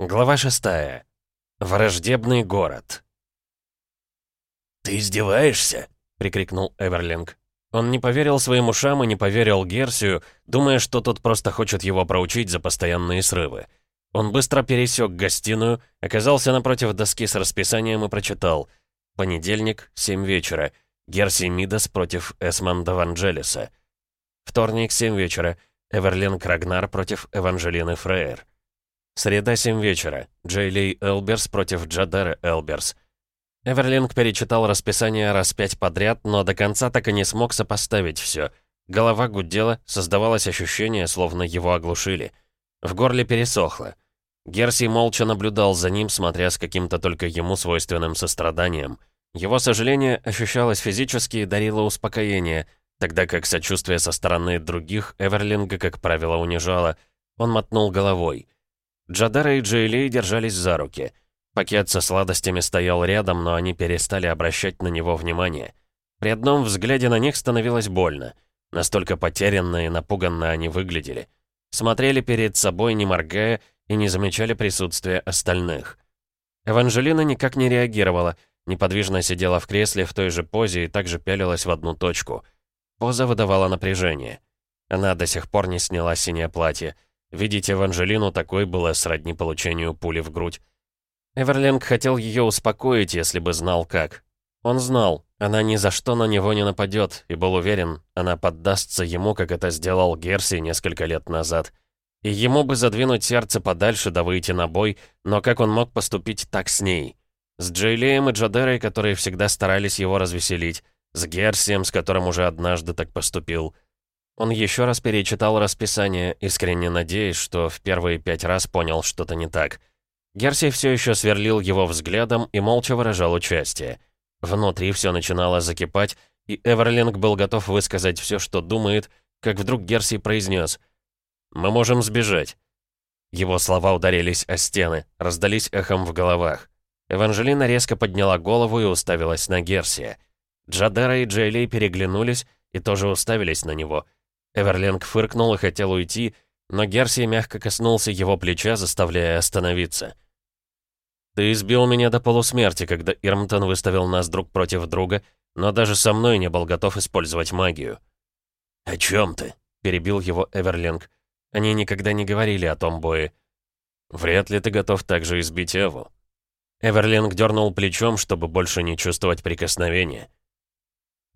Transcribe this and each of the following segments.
Глава шестая. Враждебный город. «Ты издеваешься?» — прикрикнул Эверлинг. Он не поверил своим ушам и не поверил Герсию, думая, что тот просто хочет его проучить за постоянные срывы. Он быстро пересек гостиную, оказался напротив доски с расписанием и прочитал. Понедельник, 7 вечера. Герси Мидас против Эсмонда Ванджелиса. Вторник, 7 вечера. Эверлинг Рагнар против Эванжелины Фрейер. Среда, 7 вечера. Джейлей Элберс против Джадера Элберс. Эверлинг перечитал расписание раз пять подряд, но до конца так и не смог сопоставить все. Голова гудела, создавалось ощущение, словно его оглушили. В горле пересохло. Герси молча наблюдал за ним, смотря с каким-то только ему свойственным состраданием. Его сожаление ощущалось физически и дарило успокоение, тогда как сочувствие со стороны других Эверлинга, как правило, унижало. Он мотнул головой. Джадара и Джейлей держались за руки — Пакет со сладостями стоял рядом, но они перестали обращать на него внимание. При одном взгляде на них становилось больно. Настолько потерянно и напуганно они выглядели. Смотрели перед собой, не моргая, и не замечали присутствия остальных. Эванжелина никак не реагировала, неподвижно сидела в кресле в той же позе и также пялилась в одну точку. Поза выдавала напряжение. Она до сих пор не сняла синее платье. Видеть Эванжелину такой было сродни получению пули в грудь. Эверлинг хотел ее успокоить, если бы знал как. Он знал, она ни за что на него не нападет, и был уверен, она поддастся ему, как это сделал Герси несколько лет назад. И ему бы задвинуть сердце подальше да выйти на бой, но как он мог поступить так с ней? С Джейлеем и Джадерой, которые всегда старались его развеселить, с Герсием, с которым уже однажды так поступил. Он еще раз перечитал расписание, искренне надеясь, что в первые пять раз понял что-то не так. Герси все еще сверлил его взглядом и молча выражал участие. Внутри все начинало закипать, и Эверлинг был готов высказать все, что думает, как вдруг Герси произнес «Мы можем сбежать». Его слова ударились о стены, раздались эхом в головах. Эванжелина резко подняла голову и уставилась на Герсия. Джадера и Джейли переглянулись и тоже уставились на него. Эверлинг фыркнул и хотел уйти, но Герси мягко коснулся его плеча, заставляя остановиться. «Ты избил меня до полусмерти, когда Ирмтон выставил нас друг против друга, но даже со мной не был готов использовать магию». «О чем ты?» — перебил его Эверлинг. Они никогда не говорили о том бое. «Вряд ли ты готов также избить Эву». Эверлинг дернул плечом, чтобы больше не чувствовать прикосновения.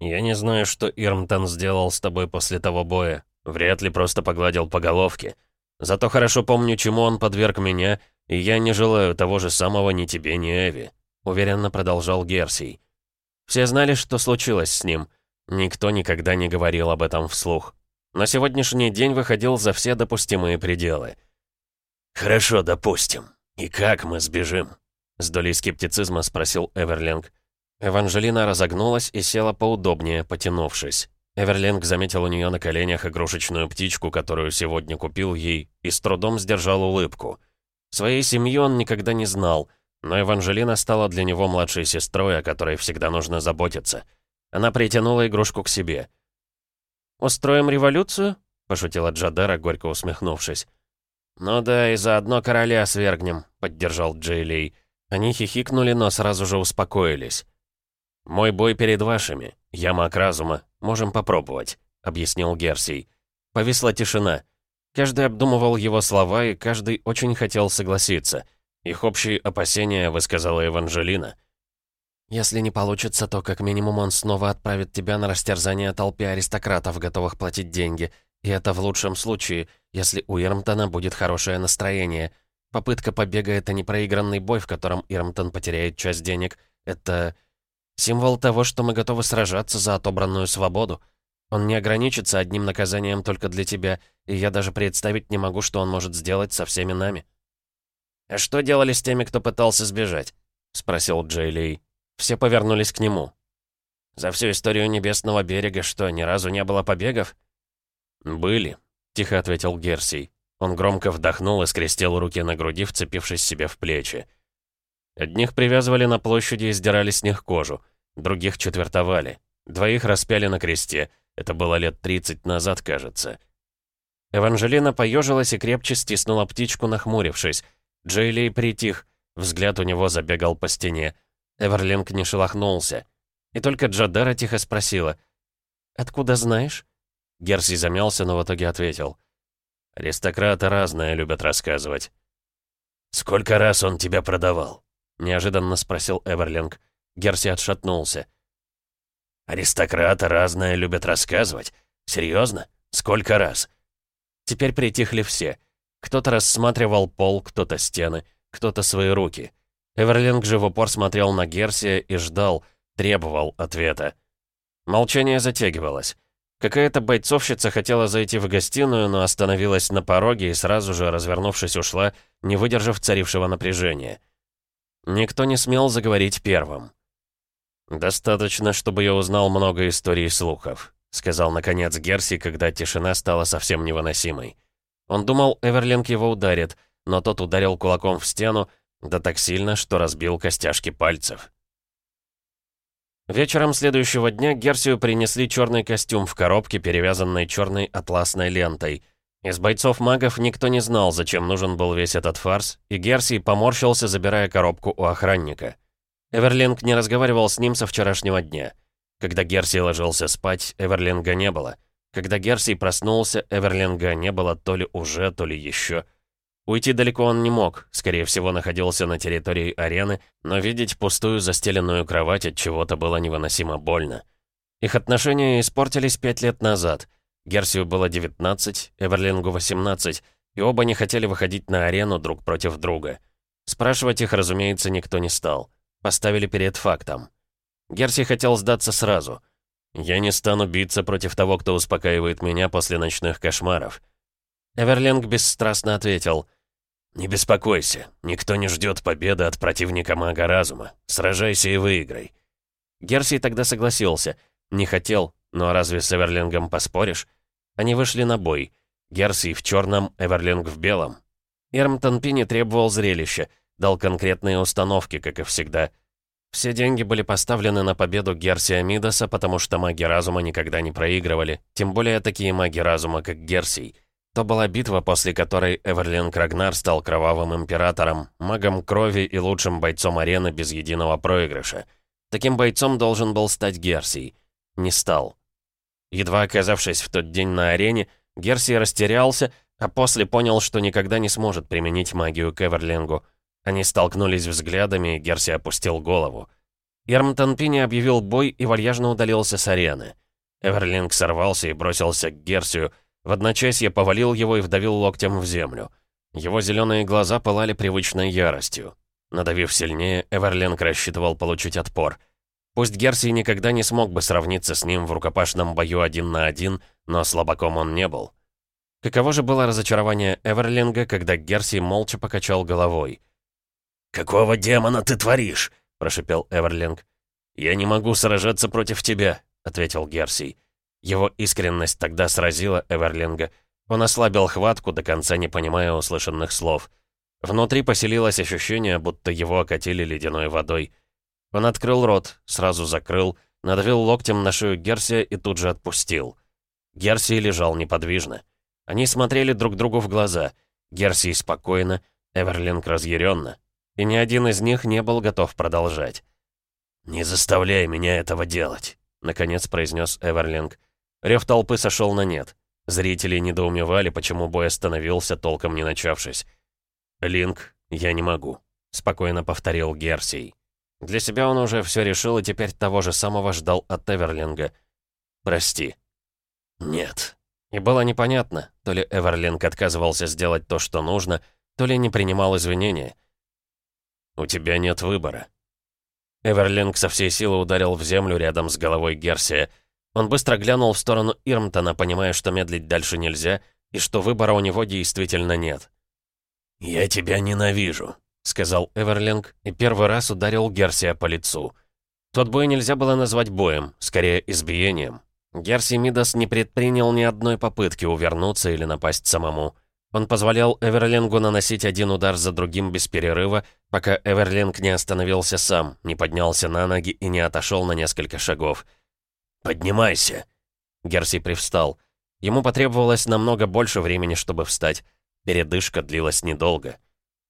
«Я не знаю, что Ирмтон сделал с тобой после того боя. Вряд ли просто погладил по головке. Зато хорошо помню, чему он подверг меня и я не желаю того же самого ни тебе, ни Эви», — уверенно продолжал Герсий. Все знали, что случилось с ним. Никто никогда не говорил об этом вслух. На сегодняшний день выходил за все допустимые пределы. «Хорошо, допустим. И как мы сбежим?» С долей скептицизма спросил Эверлинг. Эванжелина разогнулась и села поудобнее, потянувшись. Эверлинг заметил у нее на коленях игрушечную птичку, которую сегодня купил ей, и с трудом сдержал улыбку — Своей семьи он никогда не знал, но Эванжелина стала для него младшей сестрой, о которой всегда нужно заботиться. Она притянула игрушку к себе. «Устроим революцию?» — пошутила Джадера, горько усмехнувшись. «Ну да, и заодно короля свергнем», — поддержал Джейлей. Они хихикнули, но сразу же успокоились. «Мой бой перед вашими. Я маг разума. Можем попробовать», — объяснил Герсий. Повисла тишина. Каждый обдумывал его слова, и каждый очень хотел согласиться. Их общие опасения высказала Эванжелина. «Если не получится, то как минимум он снова отправит тебя на растерзание толпе аристократов, готовых платить деньги. И это в лучшем случае, если у Ирмтона будет хорошее настроение. Попытка побега — это не проигранный бой, в котором Ирмтон потеряет часть денег. Это символ того, что мы готовы сражаться за отобранную свободу. Он не ограничится одним наказанием только для тебя, и я даже представить не могу, что он может сделать со всеми нами». «А что делали с теми, кто пытался сбежать?» — спросил Джейлей. Все повернулись к нему. «За всю историю Небесного берега что, ни разу не было побегов?» «Были», — тихо ответил Герсий. Он громко вдохнул и скрестил руки на груди, вцепившись себе в плечи. Одних привязывали на площади и сдирали с них кожу, других четвертовали, двоих распяли на кресте — это было лет 30 назад, кажется. Эванжелина поежилась и крепче стиснула птичку, нахмурившись. Джейлей притих, взгляд у него забегал по стене. Эверлинг не шелохнулся. И только Джадера тихо спросила. «Откуда знаешь?» Герси замялся, но в итоге ответил. «Аристократы разное любят рассказывать». «Сколько раз он тебя продавал?» Неожиданно спросил Эверлинг. Герси отшатнулся. «Аристократы разное любят рассказывать? Серьезно? Сколько раз?» Теперь притихли все. Кто-то рассматривал пол, кто-то стены, кто-то свои руки. Эверлинг же в упор смотрел на Герсия и ждал, требовал ответа. Молчание затягивалось. Какая-то бойцовщица хотела зайти в гостиную, но остановилась на пороге и сразу же, развернувшись, ушла, не выдержав царившего напряжения. Никто не смел заговорить первым. «Достаточно, чтобы я узнал много историй и слухов», — сказал наконец Герси, когда тишина стала совсем невыносимой. Он думал, Эверлинг его ударит, но тот ударил кулаком в стену, да так сильно, что разбил костяшки пальцев. Вечером следующего дня Герсию принесли черный костюм в коробке, перевязанной черной атласной лентой. Из бойцов-магов никто не знал, зачем нужен был весь этот фарс, и Герсий поморщился, забирая коробку у охранника. Эверлинг не разговаривал с ним со вчерашнего дня. Когда Герсий ложился спать, Эверлинга не было. Когда Герсий проснулся, Эверлинга не было то ли уже, то ли еще. Уйти далеко он не мог, скорее всего, находился на территории арены, но видеть пустую застеленную кровать от чего-то было невыносимо больно. Их отношения испортились пять лет назад. Герсию было 19, Эверлингу 18, и оба не хотели выходить на арену друг против друга. Спрашивать их, разумеется, никто не стал. Поставили перед фактом. Герси хотел сдаться сразу. «Я не стану биться против того, кто успокаивает меня после ночных кошмаров». Эверлинг бесстрастно ответил. «Не беспокойся, никто не ждет победы от противника мага разума. Сражайся и выиграй». Герси тогда согласился. Не хотел, но разве с Эверлингом поспоришь? Они вышли на бой. Герси в черном, Эверлинг в белом. Ирмтон Пини требовал зрелища, дал конкретные установки, как и всегда. Все деньги были поставлены на победу Герсия Мидаса, потому что маги разума никогда не проигрывали, тем более такие маги разума, как Герсий. То была битва, после которой Эверлинг Рагнар стал кровавым императором, магом крови и лучшим бойцом арены без единого проигрыша. Таким бойцом должен был стать Герсий. Не стал. Едва оказавшись в тот день на арене, Герсий растерялся, а после понял, что никогда не сможет применить магию к Эверлингу. Они столкнулись взглядами, и Герси опустил голову. Ермтон Пини объявил бой и вальяжно удалился с арены. Эверлинг сорвался и бросился к Герсию, в одночасье повалил его и вдавил локтем в землю. Его зеленые глаза пылали привычной яростью. Надавив сильнее, Эверлинг рассчитывал получить отпор. Пусть Герси никогда не смог бы сравниться с ним в рукопашном бою один на один, но слабаком он не был. Каково же было разочарование Эверлинга, когда Герси молча покачал головой. «Какого демона ты творишь?» — прошипел Эверлинг. «Я не могу сражаться против тебя», — ответил Герси. Его искренность тогда сразила Эверлинга. Он ослабил хватку, до конца не понимая услышанных слов. Внутри поселилось ощущение, будто его окатили ледяной водой. Он открыл рот, сразу закрыл, надавил локтем на шею Герсия и тут же отпустил. Герсий лежал неподвижно. Они смотрели друг другу в глаза. Герсий спокойно, Эверлинг разъяренно. И ни один из них не был готов продолжать. «Не заставляй меня этого делать», — наконец произнес Эверлинг. Рев толпы сошел на нет. Зрители недоумевали, почему бой остановился, толком не начавшись. «Линк, я не могу», — спокойно повторил Герсий. Для себя он уже все решил и теперь того же самого ждал от Эверлинга. «Прости». «Нет». И было непонятно, то ли Эверлинг отказывался сделать то, что нужно, то ли не принимал извинения. «У тебя нет выбора». Эверлинг со всей силы ударил в землю рядом с головой Герсия — он быстро глянул в сторону Ирмтона, понимая, что медлить дальше нельзя, и что выбора у него действительно нет. «Я тебя ненавижу», — сказал Эверлинг, и первый раз ударил Герсия по лицу. Тот бой нельзя было назвать боем, скорее избиением. Герси Мидас не предпринял ни одной попытки увернуться или напасть самому. Он позволял Эверлингу наносить один удар за другим без перерыва, пока Эверлинг не остановился сам, не поднялся на ноги и не отошел на несколько шагов — «Поднимайся!» Герси привстал. Ему потребовалось намного больше времени, чтобы встать. Передышка длилась недолго.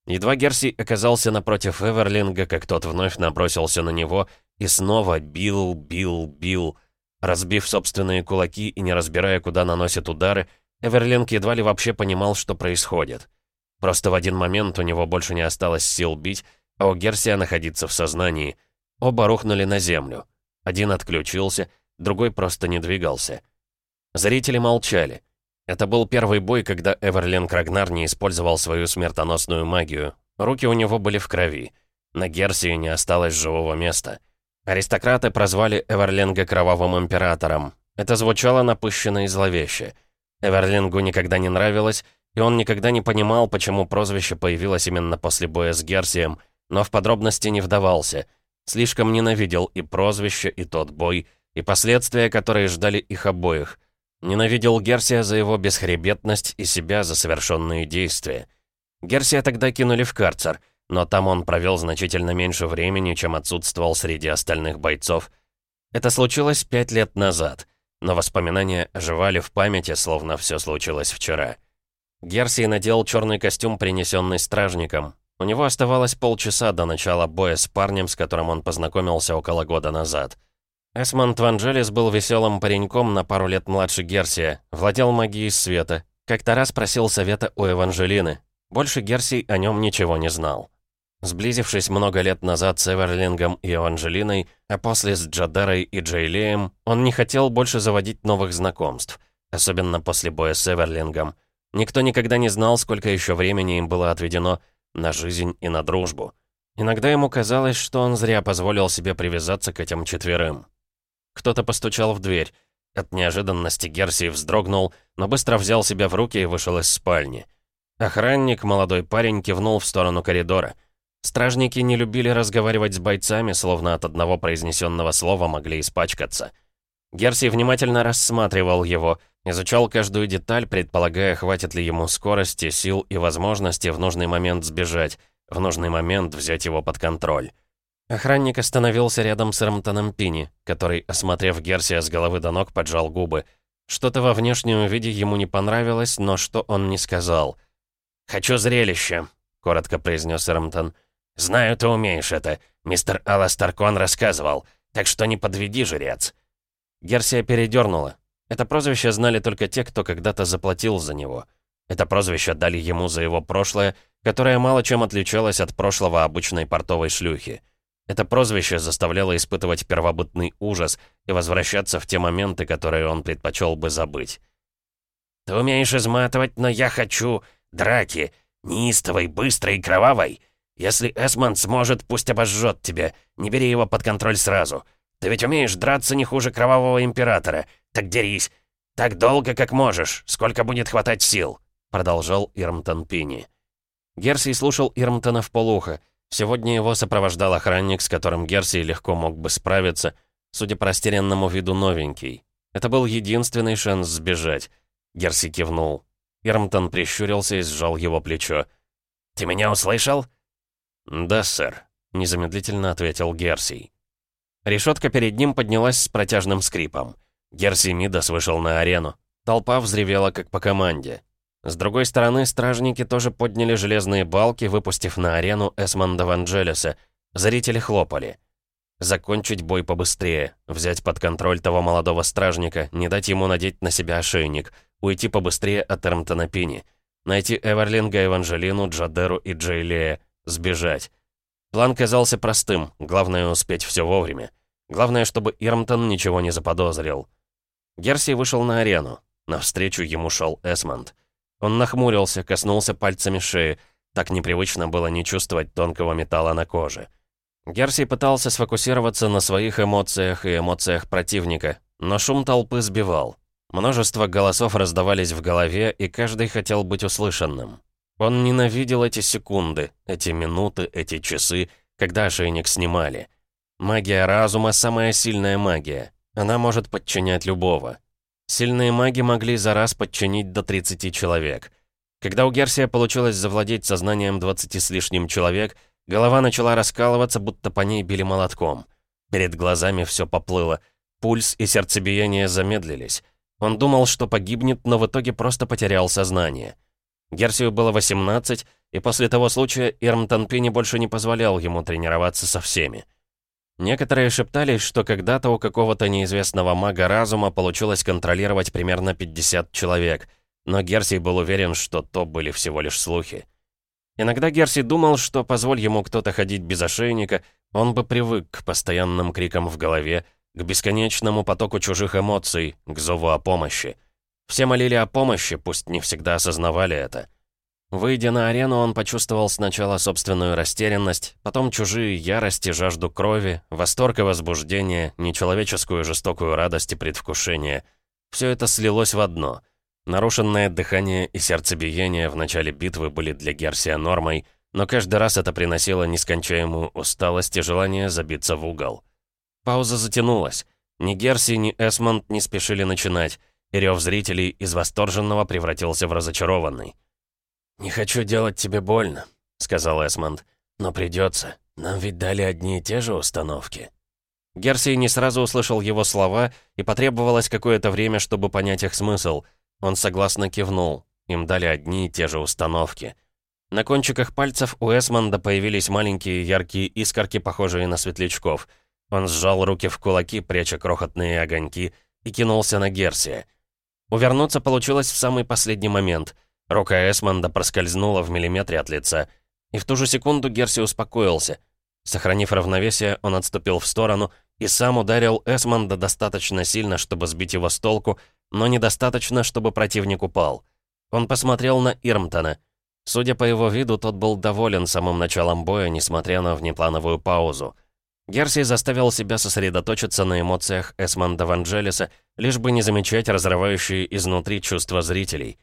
Едва Герси оказался напротив Эверлинга, как тот вновь набросился на него и снова бил, бил, бил. Разбив собственные кулаки и не разбирая, куда наносит удары, Эверлинг едва ли вообще понимал, что происходит. Просто в один момент у него больше не осталось сил бить, а у Герсия находиться в сознании. Оба рухнули на землю. Один отключился, другой просто не двигался. Зрители молчали. Это был первый бой, когда Эверлинг Рагнар не использовал свою смертоносную магию. Руки у него были в крови. На Герсии не осталось живого места. Аристократы прозвали Эверлинга Кровавым Императором. Это звучало напыщенно и зловеще. Эверлингу никогда не нравилось, и он никогда не понимал, почему прозвище появилось именно после боя с Герсием, но в подробности не вдавался. Слишком ненавидел и прозвище, и тот бой, и последствия, которые ждали их обоих. Ненавидел Герсия за его бесхребетность и себя за совершенные действия. Герсия тогда кинули в карцер, но там он провел значительно меньше времени, чем отсутствовал среди остальных бойцов. Это случилось пять лет назад, но воспоминания оживали в памяти, словно все случилось вчера. Герсий надел черный костюм, принесенный стражником. У него оставалось полчаса до начала боя с парнем, с которым он познакомился около года назад. Эсмонд Ванджелис был веселым пареньком на пару лет младше Герсия, владел магией света. Как-то раз просил совета у Эванжелины. Больше Герсий о нем ничего не знал. Сблизившись много лет назад с Эверлингом и Эванжелиной, а после с Джадерой и Джейлеем, он не хотел больше заводить новых знакомств, особенно после боя с Эверлингом. Никто никогда не знал, сколько еще времени им было отведено на жизнь и на дружбу. Иногда ему казалось, что он зря позволил себе привязаться к этим четверым. Кто-то постучал в дверь. От неожиданности Герсий вздрогнул, но быстро взял себя в руки и вышел из спальни. Охранник, молодой парень, кивнул в сторону коридора. Стражники не любили разговаривать с бойцами, словно от одного произнесенного слова могли испачкаться. Герсий внимательно рассматривал его, изучал каждую деталь, предполагая, хватит ли ему скорости, сил и возможности в нужный момент сбежать, в нужный момент взять его под контроль. Охранник остановился рядом с Рамтоном Пини, который, осмотрев Герсия с головы до ног, поджал губы. Что-то во внешнем виде ему не понравилось, но что он не сказал. «Хочу зрелище», — коротко произнес Рамтон. «Знаю, ты умеешь это. Мистер Аластаркон рассказывал. Так что не подведи, жрец». Герсия передернула. Это прозвище знали только те, кто когда-то заплатил за него. Это прозвище дали ему за его прошлое, которое мало чем отличалось от прошлого обычной портовой шлюхи. Это прозвище заставляло испытывать первобытный ужас и возвращаться в те моменты, которые он предпочел бы забыть. «Ты умеешь изматывать, но я хочу драки, неистовой, быстрой и кровавой. Если Эсмонд сможет, пусть обожжет тебя, не бери его под контроль сразу. Ты ведь умеешь драться не хуже Кровавого Императора, так дерись. Так долго, как можешь, сколько будет хватать сил», — продолжал Ирмтон Пини. Герсий слушал Ирмтона в полухо, Сегодня его сопровождал охранник, с которым Герси легко мог бы справиться, судя по растерянному виду новенький. Это был единственный шанс сбежать. Герси кивнул. Ирмтон прищурился и сжал его плечо. «Ты меня услышал?» «Да, сэр», — незамедлительно ответил Герси. Решетка перед ним поднялась с протяжным скрипом. Герси Мидас вышел на арену. Толпа взревела, как по команде. С другой стороны, стражники тоже подняли железные балки, выпустив на арену Эсмонда Ванджелеса. Зрители хлопали. Закончить бой побыстрее, взять под контроль того молодого стражника, не дать ему надеть на себя ошейник, уйти побыстрее от Эрмтона Пини, найти Эверлинга, Эванжелину, Джадеру и Джейлея, сбежать. План казался простым, главное успеть все вовремя. Главное, чтобы Ирмтон ничего не заподозрил. Герси вышел на арену. Навстречу ему шел Эсмонд. Он нахмурился, коснулся пальцами шеи. Так непривычно было не чувствовать тонкого металла на коже. Герси пытался сфокусироваться на своих эмоциях и эмоциях противника, но шум толпы сбивал. Множество голосов раздавались в голове, и каждый хотел быть услышанным. Он ненавидел эти секунды, эти минуты, эти часы, когда ошейник снимали. Магия разума — самая сильная магия. Она может подчинять любого. Сильные маги могли за раз подчинить до 30 человек. Когда у Герсия получилось завладеть сознанием 20 с лишним человек, голова начала раскалываться, будто по ней били молотком. Перед глазами все поплыло. Пульс и сердцебиение замедлились. Он думал, что погибнет, но в итоге просто потерял сознание. Герсию было 18, и после того случая Ирмтон Пини больше не позволял ему тренироваться со всеми. Некоторые шептались, что когда-то у какого-то неизвестного мага разума получилось контролировать примерно 50 человек, но Герсий был уверен, что то были всего лишь слухи. Иногда Герси думал, что позволь ему кто-то ходить без ошейника, он бы привык к постоянным крикам в голове, к бесконечному потоку чужих эмоций, к зову о помощи. Все молили о помощи, пусть не всегда осознавали это. Выйдя на арену, он почувствовал сначала собственную растерянность, потом чужие ярости, жажду крови, восторг и возбуждение, нечеловеческую жестокую радость и предвкушение. Все это слилось в одно. Нарушенное дыхание и сердцебиение в начале битвы были для Герсия нормой, но каждый раз это приносило нескончаемую усталость и желание забиться в угол. Пауза затянулась. Ни Герси, ни Эсмонд не спешили начинать, и рев зрителей из восторженного превратился в разочарованный. «Не хочу делать тебе больно», — сказал Эсмонд, — «но придется. Нам ведь дали одни и те же установки». Герси не сразу услышал его слова, и потребовалось какое-то время, чтобы понять их смысл. Он согласно кивнул. Им дали одни и те же установки. На кончиках пальцев у Эсмонда появились маленькие яркие искорки, похожие на светлячков. Он сжал руки в кулаки, пряча крохотные огоньки, и кинулся на Герсия. Увернуться получилось в самый последний момент. Рука Эсмонда проскользнула в миллиметре от лица. И в ту же секунду Герси успокоился. Сохранив равновесие, он отступил в сторону и сам ударил Эсмонда достаточно сильно, чтобы сбить его с толку, но недостаточно, чтобы противник упал. Он посмотрел на Ирмтона — Судя по его виду, тот был доволен самым началом боя, несмотря на внеплановую паузу. Герси заставил себя сосредоточиться на эмоциях Эсмонда Ванджелиса, лишь бы не замечать разрывающие изнутри чувства зрителей.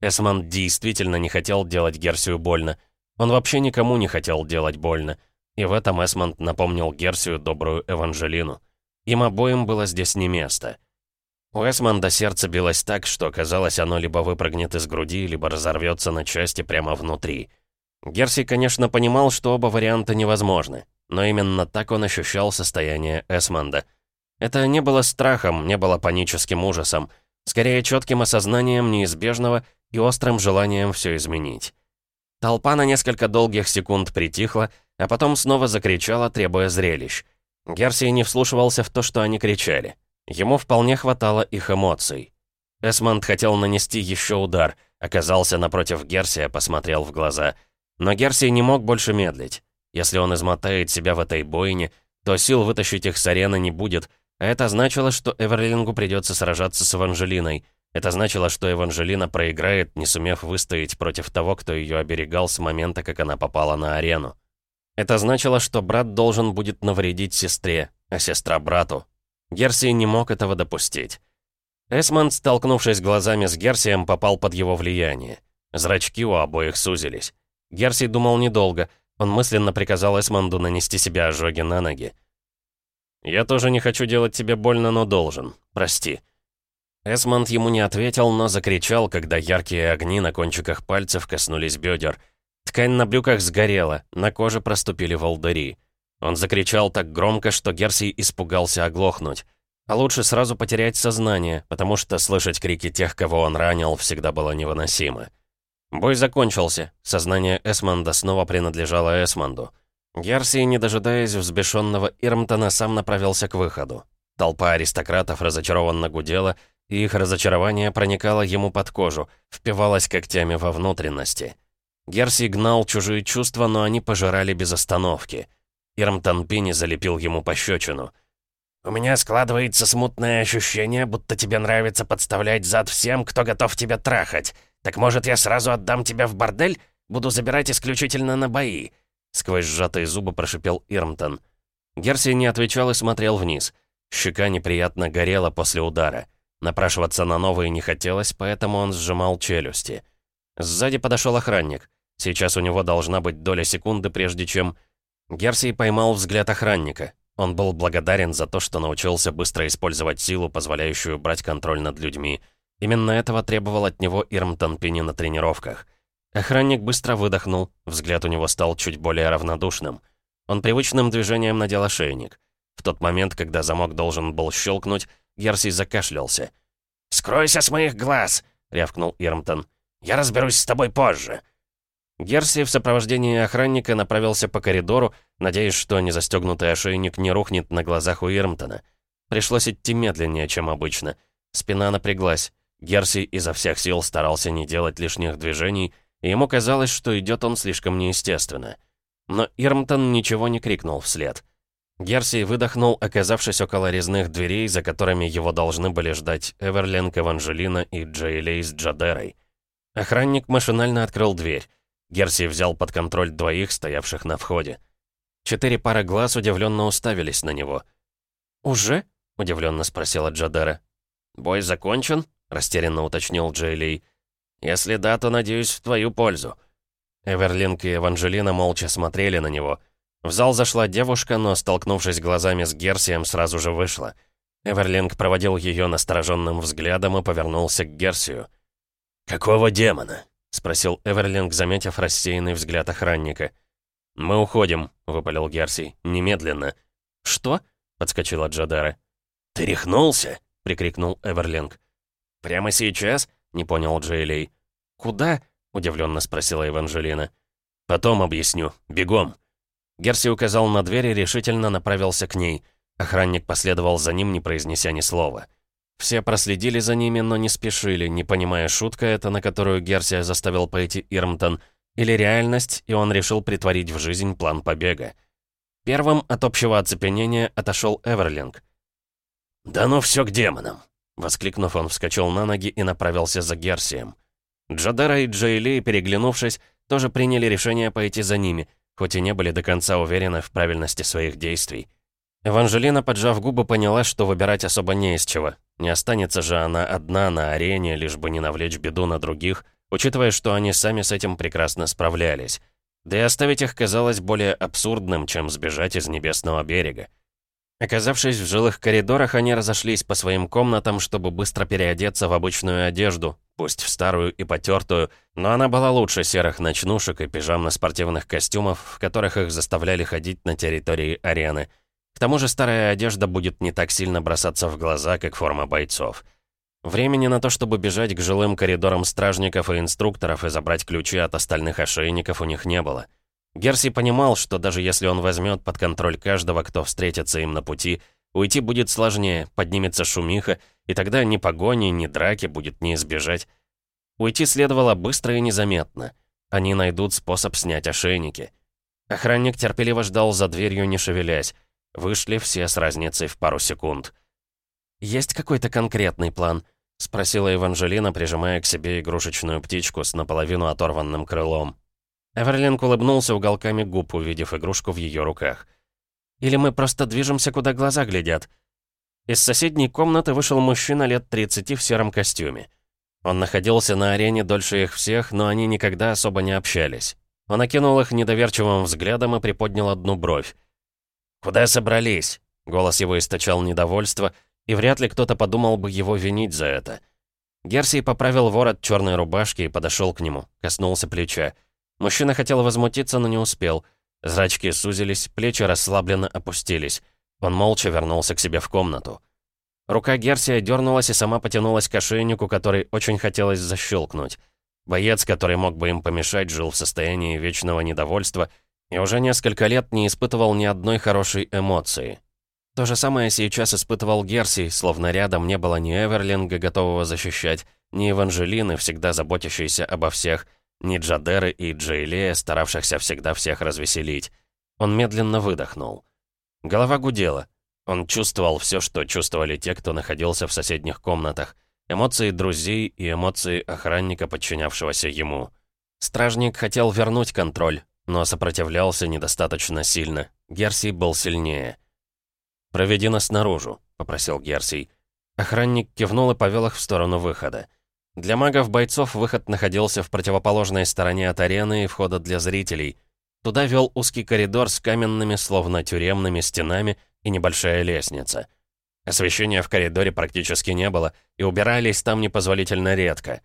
Эсмонд действительно не хотел делать Герсию больно. Он вообще никому не хотел делать больно. И в этом Эсмонд напомнил Герсию добрую Эванжелину. Им обоим было здесь не место. У Эсмонда сердце билось так, что казалось, оно либо выпрыгнет из груди, либо разорвется на части прямо внутри. Герси, конечно, понимал, что оба варианта невозможны, но именно так он ощущал состояние Эсмонда. Это не было страхом, не было паническим ужасом, скорее четким осознанием неизбежного и острым желанием все изменить. Толпа на несколько долгих секунд притихла, а потом снова закричала, требуя зрелищ. Герси не вслушивался в то, что они кричали. Ему вполне хватало их эмоций. Эсмонд хотел нанести еще удар, оказался напротив Герсия, посмотрел в глаза. Но Герсий не мог больше медлить. Если он измотает себя в этой бойне, то сил вытащить их с арены не будет, а это значило, что Эверлингу придется сражаться с Эванжелиной. Это значило, что Эванжелина проиграет, не сумев выстоять против того, кто ее оберегал с момента, как она попала на арену. Это значило, что брат должен будет навредить сестре, а сестра брату, Герсий не мог этого допустить. Эсмонд, столкнувшись глазами с Герсием, попал под его влияние. Зрачки у обоих сузились. Герсий думал недолго. Он мысленно приказал Эсмонду нанести себе ожоги на ноги. «Я тоже не хочу делать тебе больно, но должен. Прости». Эсмонд ему не ответил, но закричал, когда яркие огни на кончиках пальцев коснулись бедер. Ткань на брюках сгорела, на коже проступили волдыри. Он закричал так громко, что Герсий испугался оглохнуть. А лучше сразу потерять сознание, потому что слышать крики тех, кого он ранил, всегда было невыносимо. Бой закончился. Сознание Эсмонда снова принадлежало Эсмонду. Герсий, не дожидаясь взбешенного Ирмтона, сам направился к выходу. Толпа аристократов разочарованно гудела, и их разочарование проникало ему под кожу, впивалось когтями во внутренности. Герсий гнал чужие чувства, но они пожирали без остановки — Ирмтон Пини залепил ему пощечину. «У меня складывается смутное ощущение, будто тебе нравится подставлять зад всем, кто готов тебя трахать. Так может, я сразу отдам тебя в бордель? Буду забирать исключительно на бои?» Сквозь сжатые зубы прошипел Ирмтон. Герси не отвечал и смотрел вниз. Щека неприятно горела после удара. Напрашиваться на новые не хотелось, поэтому он сжимал челюсти. Сзади подошел охранник. Сейчас у него должна быть доля секунды, прежде чем... Герсий поймал взгляд охранника. Он был благодарен за то, что научился быстро использовать силу, позволяющую брать контроль над людьми. Именно этого требовал от него Ирмтон Пини на тренировках. Охранник быстро выдохнул, взгляд у него стал чуть более равнодушным. Он привычным движением надел ошейник. В тот момент, когда замок должен был щелкнуть, Герсий закашлялся. «Скройся с моих глаз!» — рявкнул Ирмтон. «Я разберусь с тобой позже!» Герси в сопровождении охранника направился по коридору, надеясь, что незастегнутый ошейник не рухнет на глазах у Ирмтона. Пришлось идти медленнее, чем обычно. Спина напряглась. Герси изо всех сил старался не делать лишних движений, и ему казалось, что идет он слишком неестественно. Но Ирмтон ничего не крикнул вслед. Герси выдохнул, оказавшись около резных дверей, за которыми его должны были ждать Эверлинг, Эванжелина и Джейлей с Джадерой. Охранник машинально открыл дверь. Герси взял под контроль двоих, стоявших на входе. Четыре пары глаз удивленно уставились на него. «Уже?» — удивленно спросила Джадера. «Бой закончен?» — растерянно уточнил Джейлей. «Если да, то, надеюсь, в твою пользу». Эверлинг и Эванжелина молча смотрели на него. В зал зашла девушка, но, столкнувшись глазами с Герсием, сразу же вышла. Эверлинг проводил ее настороженным взглядом и повернулся к Герсию. «Какого демона?» — спросил Эверлинг, заметив рассеянный взгляд охранника. «Мы уходим», — выпалил Герси. «Немедленно». «Что?» — подскочила Джадара. «Ты рехнулся?» — прикрикнул Эверлинг. «Прямо сейчас?» — не понял Джейлей. «Куда?» — удивленно спросила Эванжелина. «Потом объясню. Бегом». Герси указал на дверь и решительно направился к ней. Охранник последовал за ним, не произнеся ни слова. Все проследили за ними, но не спешили, не понимая, шутка это, на которую Герсия заставил пойти Ирмтон, или реальность, и он решил притворить в жизнь план побега. Первым от общего оцепенения отошел Эверлинг. «Да ну все к демонам!» Воскликнув, он вскочил на ноги и направился за Герсием. Джадара и Джейли, переглянувшись, тоже приняли решение пойти за ними, хоть и не были до конца уверены в правильности своих действий. Эванжелина, поджав губы, поняла, что выбирать особо не из чего. Не останется же она одна на арене, лишь бы не навлечь беду на других, учитывая, что они сами с этим прекрасно справлялись. Да и оставить их казалось более абсурдным, чем сбежать из Небесного берега. Оказавшись в жилых коридорах, они разошлись по своим комнатам, чтобы быстро переодеться в обычную одежду, пусть в старую и потертую, но она была лучше серых ночнушек и пижамно-спортивных костюмов, в которых их заставляли ходить на территории арены — к тому же старая одежда будет не так сильно бросаться в глаза, как форма бойцов. Времени на то, чтобы бежать к жилым коридорам стражников и инструкторов и забрать ключи от остальных ошейников у них не было. Герси понимал, что даже если он возьмет под контроль каждого, кто встретится им на пути, уйти будет сложнее, поднимется шумиха, и тогда ни погони, ни драки будет не избежать. Уйти следовало быстро и незаметно. Они найдут способ снять ошейники. Охранник терпеливо ждал за дверью, не шевелясь. Вышли все с разницей в пару секунд. «Есть какой-то конкретный план?» — спросила Эванжелина, прижимая к себе игрушечную птичку с наполовину оторванным крылом. Эверлинг улыбнулся уголками губ, увидев игрушку в ее руках. «Или мы просто движемся, куда глаза глядят?» Из соседней комнаты вышел мужчина лет 30 в сером костюме. Он находился на арене дольше их всех, но они никогда особо не общались. Он окинул их недоверчивым взглядом и приподнял одну бровь. «Куда собрались?» Голос его источал недовольство, и вряд ли кто-то подумал бы его винить за это. Герсий поправил ворот черной рубашки и подошел к нему, коснулся плеча. Мужчина хотел возмутиться, но не успел. Зрачки сузились, плечи расслабленно опустились. Он молча вернулся к себе в комнату. Рука Герсия дернулась и сама потянулась к ошейнику, который очень хотелось защелкнуть. Боец, который мог бы им помешать, жил в состоянии вечного недовольства и уже несколько лет не испытывал ни одной хорошей эмоции. То же самое сейчас испытывал Герси, словно рядом не было ни Эверлинга, готового защищать, ни Эванжелины, всегда заботящейся обо всех, ни Джадеры и Джейлея, старавшихся всегда всех развеселить. Он медленно выдохнул. Голова гудела. Он чувствовал все, что чувствовали те, кто находился в соседних комнатах. Эмоции друзей и эмоции охранника, подчинявшегося ему. Стражник хотел вернуть контроль, но сопротивлялся недостаточно сильно. Герсий был сильнее. «Проведи нас наружу», — попросил Герсий. Охранник кивнул и повел их в сторону выхода. Для магов-бойцов выход находился в противоположной стороне от арены и входа для зрителей. Туда вел узкий коридор с каменными, словно тюремными стенами и небольшая лестница. Освещения в коридоре практически не было, и убирались там непозволительно редко.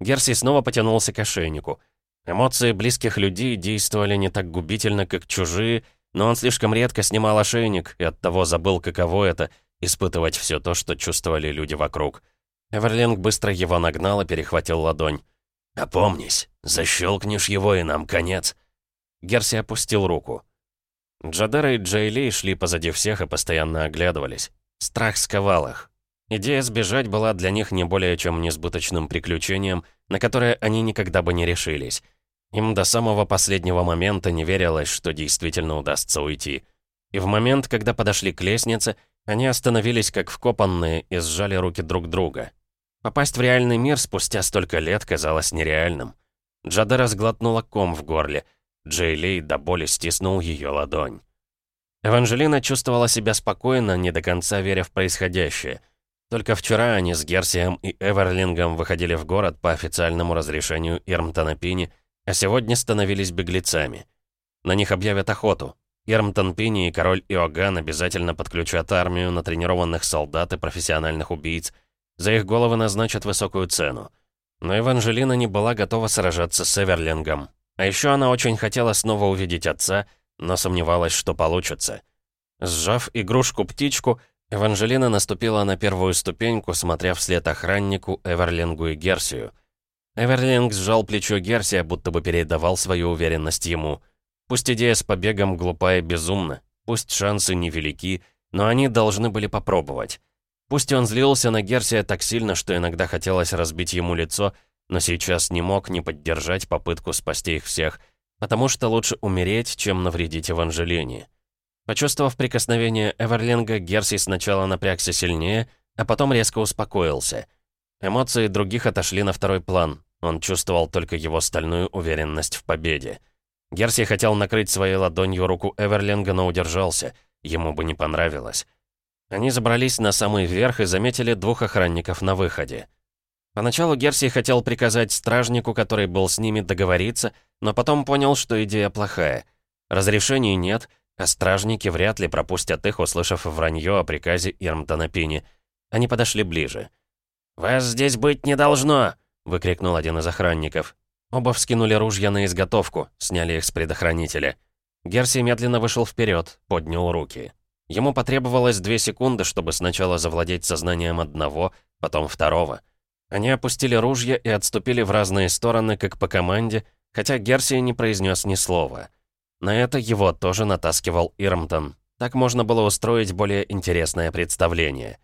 Герсий снова потянулся к ошейнику — Эмоции близких людей действовали не так губительно, как чужие, но он слишком редко снимал ошейник и оттого забыл, каково это — испытывать все то, что чувствовали люди вокруг. Эверлинг быстро его нагнал и перехватил ладонь. «Опомнись, защелкнешь его, и нам конец». Герси опустил руку. Джадера и Джейли шли позади всех и постоянно оглядывались. Страх сковал их. Идея сбежать была для них не более чем несбыточным приключением, на которое они никогда бы не решились. Им до самого последнего момента не верилось, что действительно удастся уйти. И в момент, когда подошли к лестнице, они остановились как вкопанные и сжали руки друг друга. Попасть в реальный мир спустя столько лет казалось нереальным. Джадера сглотнула ком в горле — Джей до боли стиснул ее ладонь. Эванжелина чувствовала себя спокойно, не до конца веря в происходящее. Только вчера они с Герсием и Эверлингом выходили в город по официальному разрешению Ирмтона Пини, а сегодня становились беглецами. На них объявят охоту. Ирмтон Пини и король Иоганн обязательно подключат армию натренированных солдат и профессиональных убийц. За их головы назначат высокую цену. Но Эванжелина не была готова сражаться с Эверлингом. А еще она очень хотела снова увидеть отца, но сомневалась, что получится. Сжав игрушку-птичку, Эванжелина наступила на первую ступеньку, смотря вслед охраннику, Эверлингу и Герсию. Эверлинг сжал плечо Герсия, будто бы передавал свою уверенность ему. Пусть идея с побегом глупая и безумна, пусть шансы невелики, но они должны были попробовать. Пусть он злился на Герсия так сильно, что иногда хотелось разбить ему лицо, но сейчас не мог не поддержать попытку спасти их всех, потому что лучше умереть, чем навредить Эванжелине. Почувствовав прикосновение Эверлинга, Герси сначала напрягся сильнее, а потом резко успокоился. Эмоции других отошли на второй план. Он чувствовал только его стальную уверенность в победе. Герси хотел накрыть своей ладонью руку Эверлинга, но удержался. Ему бы не понравилось. Они забрались на самый верх и заметили двух охранников на выходе. Поначалу Герси хотел приказать стражнику, который был с ними, договориться, но потом понял, что идея плохая. Разрешений нет, а стражники вряд ли пропустят их, услышав вранье о приказе Ирмтона Пини. Они подошли ближе. «Вас здесь быть не должно!» — выкрикнул один из охранников. Оба вскинули ружья на изготовку, сняли их с предохранителя. Герси медленно вышел вперед, поднял руки. Ему потребовалось две секунды, чтобы сначала завладеть сознанием одного, потом второго — они опустили ружья и отступили в разные стороны, как по команде, хотя Герси не произнес ни слова. На это его тоже натаскивал Ирмтон. Так можно было устроить более интересное представление.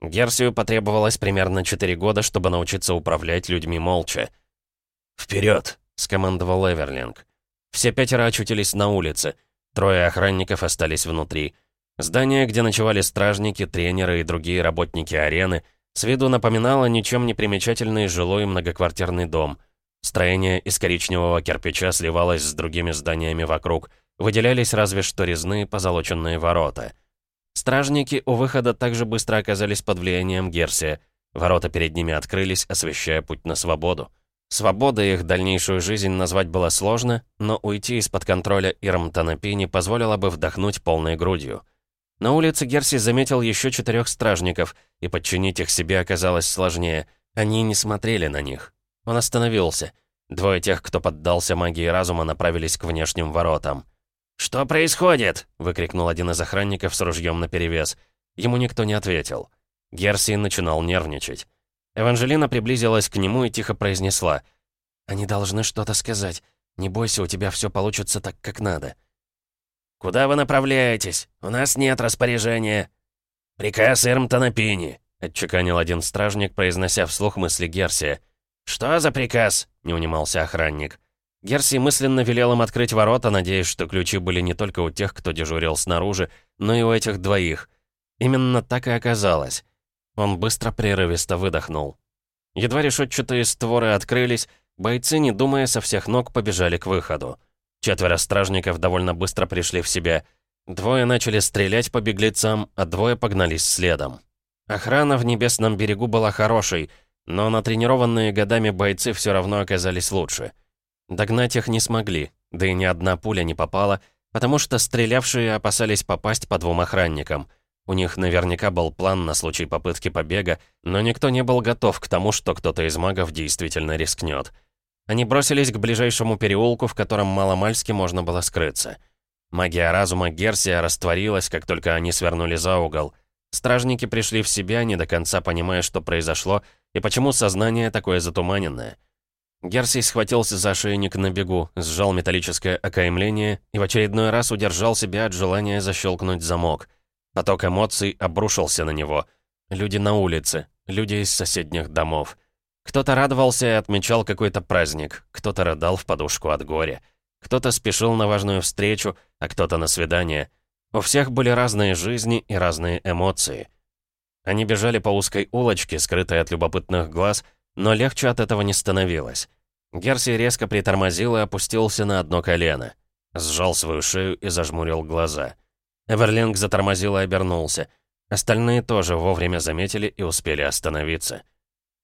Герсию потребовалось примерно 4 года, чтобы научиться управлять людьми молча. «Вперед!» — скомандовал Эверлинг. Все пятеро очутились на улице. Трое охранников остались внутри. Здание, где ночевали стражники, тренеры и другие работники арены — с виду напоминало ничем не примечательный жилой многоквартирный дом. Строение из коричневого кирпича сливалось с другими зданиями вокруг. Выделялись разве что резные позолоченные ворота. Стражники у выхода также быстро оказались под влиянием Герсия. Ворота перед ними открылись, освещая путь на свободу. Свобода их дальнейшую жизнь назвать было сложно, но уйти из-под контроля Ирмтона Пини позволило бы вдохнуть полной грудью. На улице Герси заметил еще четырех стражников, и подчинить их себе оказалось сложнее. Они не смотрели на них. Он остановился. Двое тех, кто поддался магии разума, направились к внешним воротам. «Что происходит?» — выкрикнул один из охранников с ружьем наперевес. Ему никто не ответил. Герси начинал нервничать. Эванжелина приблизилась к нему и тихо произнесла. «Они должны что-то сказать. Не бойся, у тебя все получится так, как надо». «Куда вы направляетесь? У нас нет распоряжения». «Приказ Эрмтона Пини», — отчеканил один стражник, произнося вслух мысли Герсия. «Что за приказ?» — не унимался охранник. Герси мысленно велел им открыть ворота, надеясь, что ключи были не только у тех, кто дежурил снаружи, но и у этих двоих. Именно так и оказалось. Он быстро прерывисто выдохнул. Едва решетчатые створы открылись, бойцы, не думая, со всех ног побежали к выходу. Четверо стражников довольно быстро пришли в себя. Двое начали стрелять по беглецам, а двое погнались следом. Охрана в Небесном берегу была хорошей, но натренированные годами бойцы все равно оказались лучше. Догнать их не смогли, да и ни одна пуля не попала, потому что стрелявшие опасались попасть по двум охранникам. У них наверняка был план на случай попытки побега, но никто не был готов к тому, что кто-то из магов действительно рискнет. Они бросились к ближайшему переулку, в котором маломальски можно было скрыться. Магия разума Герсия растворилась, как только они свернули за угол. Стражники пришли в себя, не до конца понимая, что произошло, и почему сознание такое затуманенное. Герсий схватился за шейник на бегу, сжал металлическое окаймление и в очередной раз удержал себя от желания защелкнуть замок. Поток эмоций обрушился на него. Люди на улице, люди из соседних домов. Кто-то радовался и отмечал какой-то праздник, кто-то рыдал в подушку от горя. Кто-то спешил на важную встречу, а кто-то на свидание. У всех были разные жизни и разные эмоции. Они бежали по узкой улочке, скрытой от любопытных глаз, но легче от этого не становилось. Герси резко притормозил и опустился на одно колено. Сжал свою шею и зажмурил глаза. Эверлинг затормозил и обернулся. Остальные тоже вовремя заметили и успели остановиться.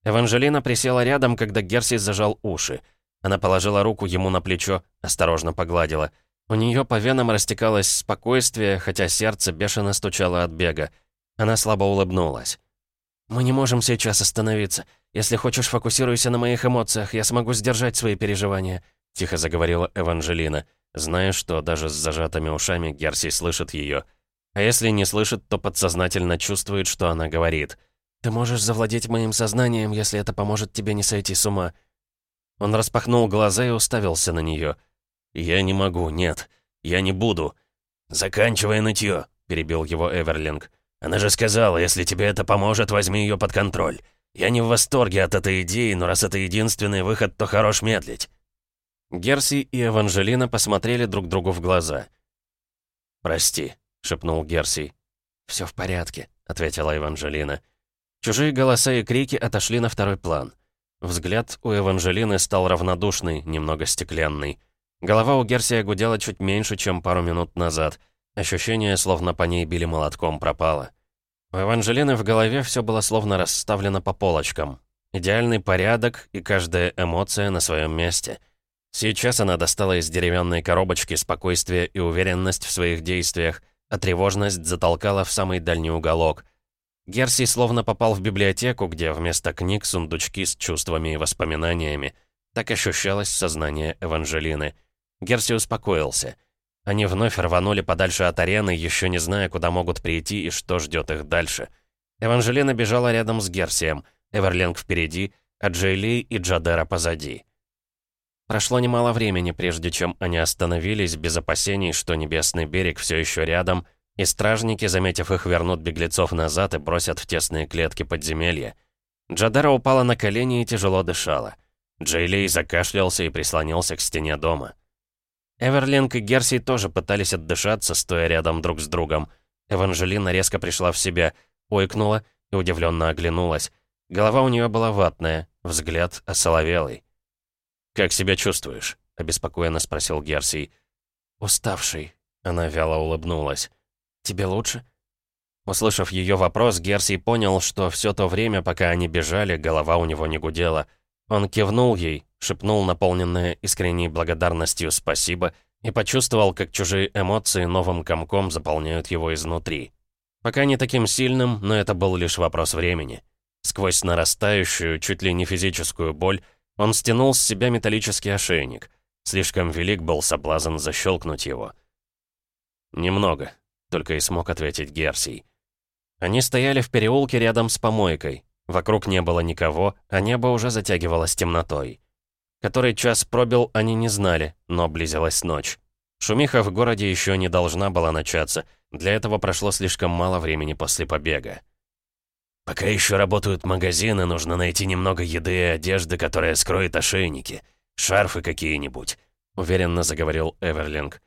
Эванжелина присела рядом, когда Герси зажал уши. Она положила руку ему на плечо, осторожно погладила. У нее по венам растекалось спокойствие, хотя сердце бешено стучало от бега. Она слабо улыбнулась. «Мы не можем сейчас остановиться. Если хочешь, фокусируйся на моих эмоциях, я смогу сдержать свои переживания», — тихо заговорила Эванжелина, зная, что даже с зажатыми ушами Герси слышит ее. А если не слышит, то подсознательно чувствует, что она говорит. «Ты можешь завладеть моим сознанием, если это поможет тебе не сойти с ума». Он распахнул глаза и уставился на нее. «Я не могу, нет. Я не буду». «Заканчивай нытье», — перебил его Эверлинг. Она же сказала, если тебе это поможет, возьми ее под контроль. Я не в восторге от этой идеи, но раз это единственный выход, то хорош медлить». Герси и Эванжелина посмотрели друг другу в глаза. «Прости», — шепнул Герси. «Все в порядке», — ответила Эванжелина. Чужие голоса и крики отошли на второй план. Взгляд у Эванжелины стал равнодушный, немного стеклянный. Голова у Герсия гудела чуть меньше, чем пару минут назад — Ощущение, словно по ней били молотком, пропало. У Эванжелины в голове все было словно расставлено по полочкам. Идеальный порядок и каждая эмоция на своем месте. Сейчас она достала из деревянной коробочки спокойствие и уверенность в своих действиях, а тревожность затолкала в самый дальний уголок. Герси словно попал в библиотеку, где вместо книг сундучки с чувствами и воспоминаниями. Так ощущалось сознание Эванжелины. Герси успокоился — они вновь рванули подальше от арены, еще не зная, куда могут прийти и что ждет их дальше. Эванжелина бежала рядом с Герсием, Эверлинг впереди, а Джейли и Джадера позади. Прошло немало времени, прежде чем они остановились, без опасений, что Небесный берег все еще рядом, и стражники, заметив их, вернут беглецов назад и бросят в тесные клетки подземелья. Джадера упала на колени и тяжело дышала. Джейлей закашлялся и прислонился к стене дома. Эверлинг и Герси тоже пытались отдышаться, стоя рядом друг с другом. Эванжелина резко пришла в себя, ойкнула и удивленно оглянулась. Голова у нее была ватная, взгляд осоловелый. «Как себя чувствуешь?» — обеспокоенно спросил Герси. «Уставший», — она вяло улыбнулась. «Тебе лучше?» Услышав ее вопрос, Герси понял, что все то время, пока они бежали, голова у него не гудела. Он кивнул ей, шепнул наполненное искренней благодарностью «спасибо» и почувствовал, как чужие эмоции новым комком заполняют его изнутри. Пока не таким сильным, но это был лишь вопрос времени. Сквозь нарастающую, чуть ли не физическую боль, он стянул с себя металлический ошейник. Слишком велик был соблазн защелкнуть его. «Немного», — только и смог ответить Герсий. Они стояли в переулке рядом с помойкой. Вокруг не было никого, а небо уже затягивалось темнотой. Который час пробил, они не знали, но близилась ночь. Шумиха в городе еще не должна была начаться. Для этого прошло слишком мало времени после побега. «Пока еще работают магазины, нужно найти немного еды и одежды, которая скроет ошейники. Шарфы какие-нибудь», — уверенно заговорил Эверлинг.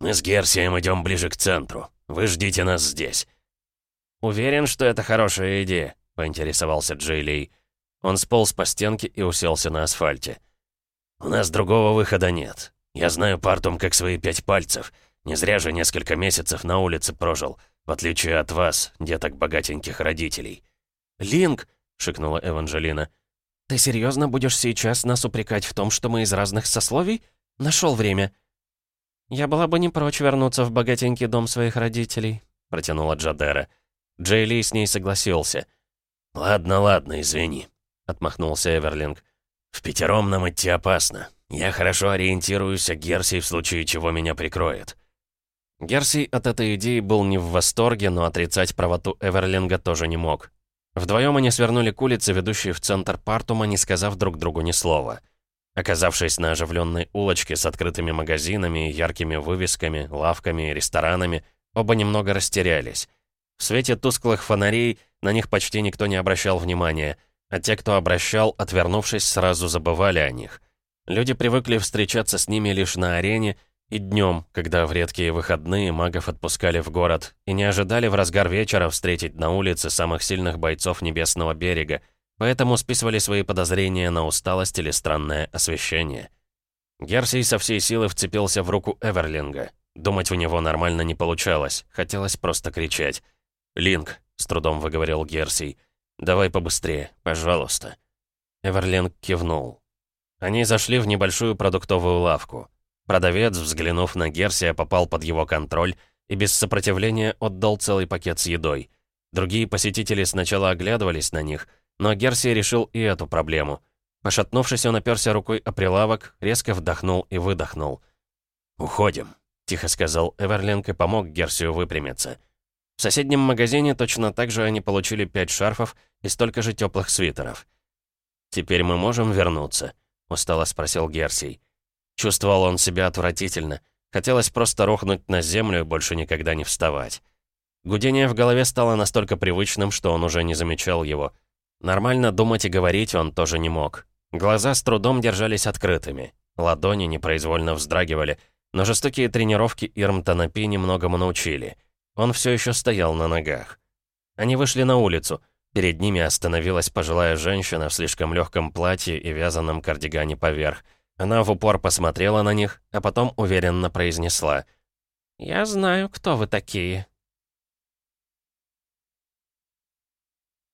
«Мы с Герсием идем ближе к центру. Вы ждите нас здесь». «Уверен, что это хорошая идея», — поинтересовался Джейлей. Он сполз по стенке и уселся на асфальте. «У нас другого выхода нет. Я знаю Партум как свои пять пальцев. Не зря же несколько месяцев на улице прожил, в отличие от вас, деток богатеньких родителей». «Линк!» — шикнула Эванжелина. «Ты серьезно будешь сейчас нас упрекать в том, что мы из разных сословий? Нашел время». «Я была бы не прочь вернуться в богатенький дом своих родителей», — протянула Джадера. Джей Ли с ней согласился. «Ладно, ладно, извини», — отмахнулся Эверлинг. «В пятером нам идти опасно. Я хорошо ориентируюсь, а Герси в случае чего меня прикроет». Герси от этой идеи был не в восторге, но отрицать правоту Эверлинга тоже не мог. Вдвоем они свернули к улице, ведущей в центр Партума, не сказав друг другу ни слова. Оказавшись на оживленной улочке с открытыми магазинами, яркими вывесками, лавками и ресторанами, оба немного растерялись. В свете тусклых фонарей на них почти никто не обращал внимания, а те, кто обращал, отвернувшись, сразу забывали о них. Люди привыкли встречаться с ними лишь на арене и днем, когда в редкие выходные магов отпускали в город, и не ожидали в разгар вечера встретить на улице самых сильных бойцов Небесного берега, поэтому списывали свои подозрения на усталость или странное освещение. Герсий со всей силы вцепился в руку Эверлинга. Думать у него нормально не получалось, хотелось просто кричать. «Линк», — с трудом выговорил Герсий, — «давай побыстрее, пожалуйста». Эверлинг кивнул. Они зашли в небольшую продуктовую лавку. Продавец, взглянув на Герсия, попал под его контроль и без сопротивления отдал целый пакет с едой. Другие посетители сначала оглядывались на них, но Герси решил и эту проблему. Пошатнувшись, он оперся рукой о прилавок, резко вдохнул и выдохнул. «Уходим», — тихо сказал Эверлинг и помог Герсию выпрямиться. В соседнем магазине точно так же они получили пять шарфов и столько же теплых свитеров. «Теперь мы можем вернуться?» — устало спросил Герсий. Чувствовал он себя отвратительно. Хотелось просто рухнуть на землю и больше никогда не вставать. Гудение в голове стало настолько привычным, что он уже не замечал его — Нормально думать и говорить он тоже не мог. Глаза с трудом держались открытыми. Ладони непроизвольно вздрагивали. Но жестокие тренировки Ирмтона Пи немногому научили. Он все еще стоял на ногах. Они вышли на улицу. Перед ними остановилась пожилая женщина в слишком легком платье и вязаном кардигане поверх. Она в упор посмотрела на них, а потом уверенно произнесла. «Я знаю, кто вы такие.